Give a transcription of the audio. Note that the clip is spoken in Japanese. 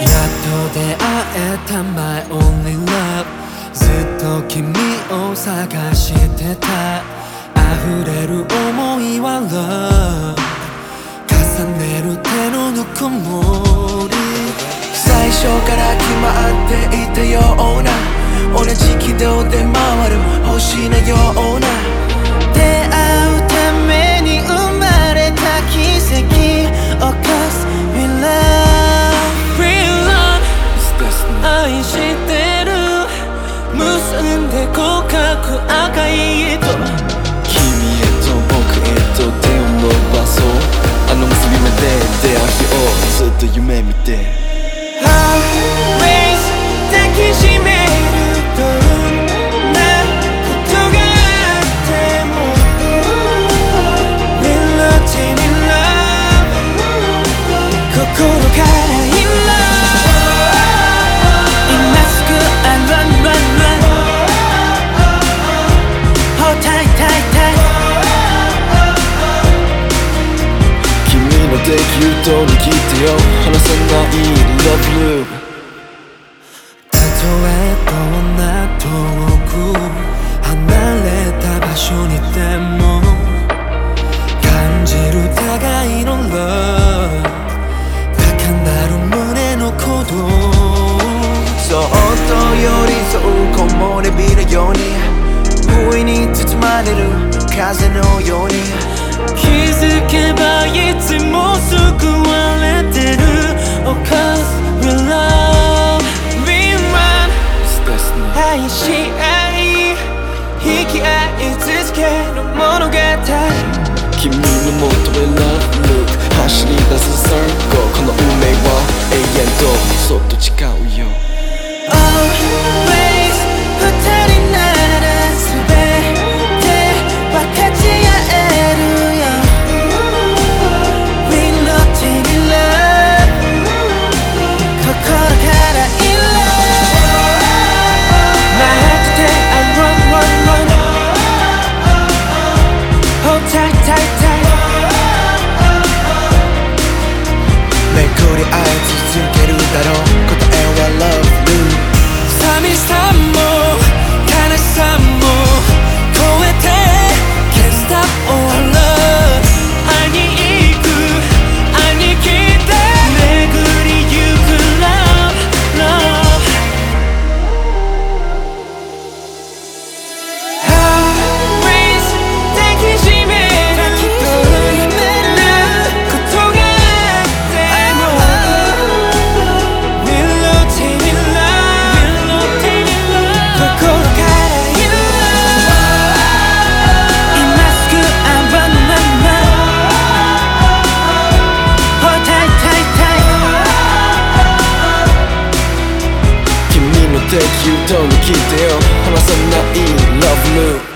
やっと出会えた My only love ずっと君を探してた。溢れる想いは Love 重ねる手のぬくもり。最初から決まっていたような。同じ軌道で回る星のような。結んで告白赤い糸。君へと僕へと手を伸ばそう。あの結び目で出会う日をずっと夢見て。出来言うと握ってよ離さない Love you たとえどんな遠く離れた場所にでも感じる互いの Love 高鳴る胸の鼓動そっと寄り添う木漏れ日のように不意に包まれる風のようにづけばいつも救われてる。Oh cause we love we run 愛し合い引き合い続ける物語君のもとへ Love Look 走り出す言うと握ってよ離さない Love Loop.